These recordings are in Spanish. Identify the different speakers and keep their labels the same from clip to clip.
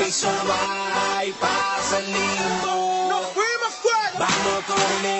Speaker 1: Y piso va y pasa lindo. Nos
Speaker 2: fuimos fuera.
Speaker 1: Vamos con el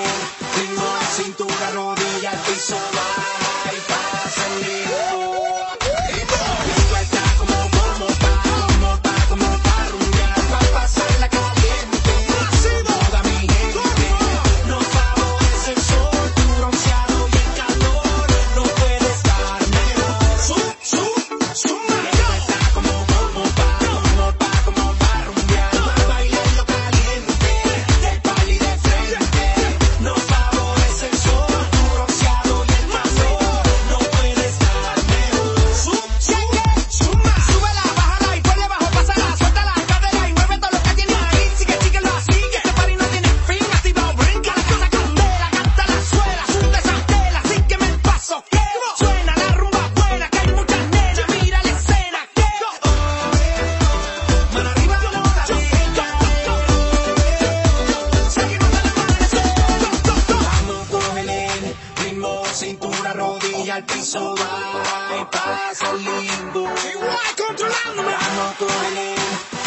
Speaker 1: cintura, rodilla al piso, va y pasa lindo.
Speaker 2: Igual controlándome.
Speaker 1: Dando tu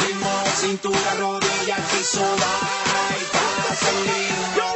Speaker 1: ritmo, cintura, rodilla al piso, va y pasa lindo.